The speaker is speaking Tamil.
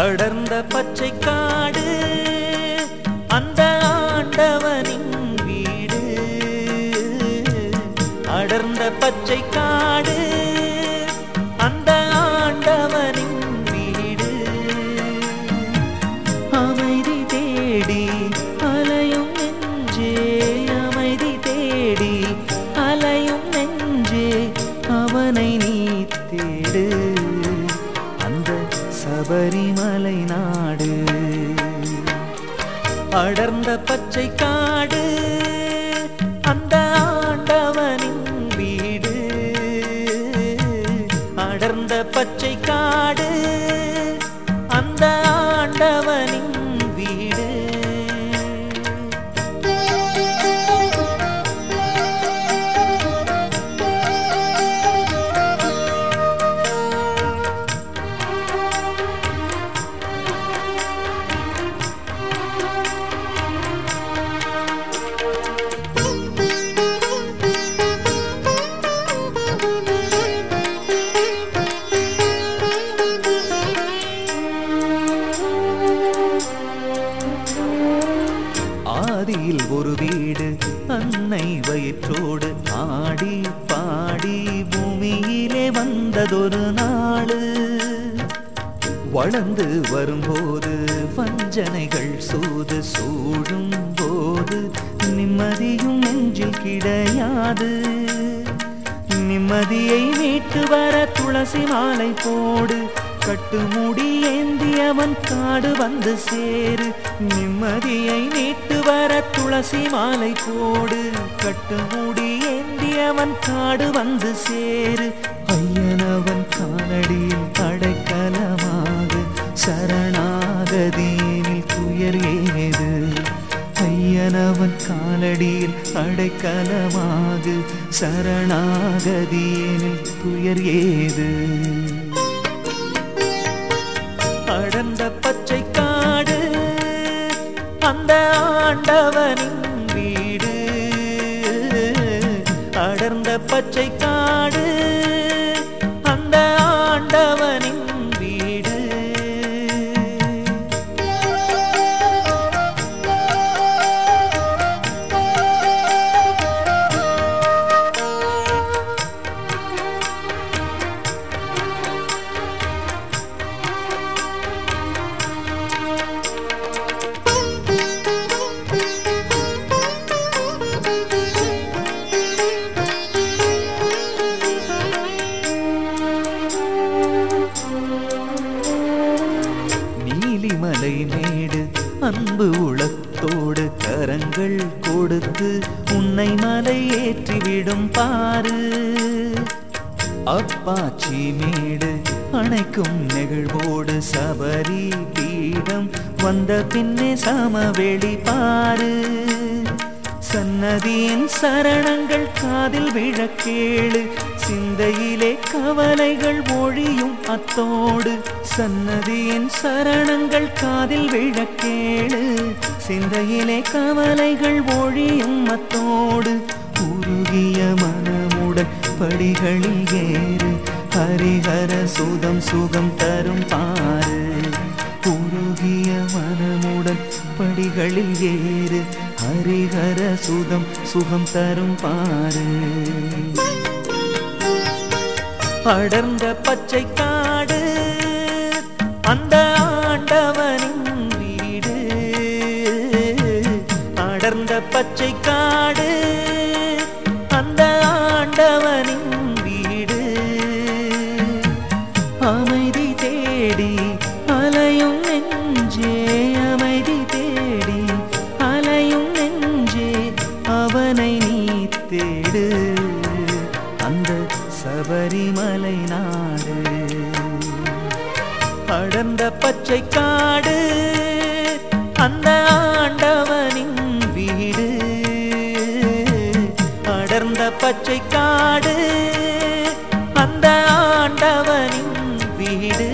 அடர்ந்த பச்சை காடு பச்சை காடு அந்த ஆண்டவனின் வீடு. அமைதி தேடி அலையும் நெஞ்சே அமைதி தேடி அலையும் நெஞ்சே அவனை நீ தேடு. அந்த சபரிமலை நாடு அடர்ந்த பச்சை காடு பச்சை காடு. வந்ததொரு நாள். வளர்ந்து வரும்போது வஞ்சனைகள் சூது சூழும் போது நிம்மதியும் நெஞ்சில் கிடையாது. நிம்மதியை மீட்டு வர துளசி மாலை போடு. கட்டு முடி ஏந்தியவன் காடு வந்து சேரு. நிம்மதியை மீட்டு வர துளசி மாலை போடு. கட்டு முடி ஏந்தியவன் காடு வந்து சேரு. ஐயனவன் காலடியில் அடைக்கலமாக சரணாகதீனில் துயர் ஏது. ஐயனவன் காலடியில் அடைக்கலமாக சரணாகதியனில் துயர் ஏது. அடர்ந்த பச்சை காடு அந்த ஆண்டவனின் பச்சை காடு அன்பு உளத்தோடு கரங்கள் கொடுத்து உன்னை மலை ஏற்றிவிடும் பாரு. அப்பாச்சி மேடு அணைக்கும் நெகிழ்வோடு சபரி பீடம் வந்த பின்னே சமவெளி பாரு. சன்னதியின் சரணங்கள் காதில் விழக்கேளு சிந்தையிலே கவலைகள் ஒழியும் அத்தோடு. சன்னதியின் சரணங்கள் காதில் விழக்கேளு. சிந்தையிலே கவலைகள் ஒழியும் அத்தோடு. உருகிய மனமுடன் படிகளில் ஏறு. ஹரிஹர சுதம் சுகம் தரும் பாரு உருகிய மனமுடன் படிகளில் ஏறு. ஹரிஹர சுதம் சுகம் தரும் பாரு அடர்ந்த பச்சை காடு அந்த ஆண்டவனின் வீடு. அடர்ந்த பச்சை காடு அடர்ந்த பச்சை காடு அந்த ஆண்டவனின் வீடு. அடர்ந்த பச்சை காடு அந்த ஆண்டவனின் வீடு.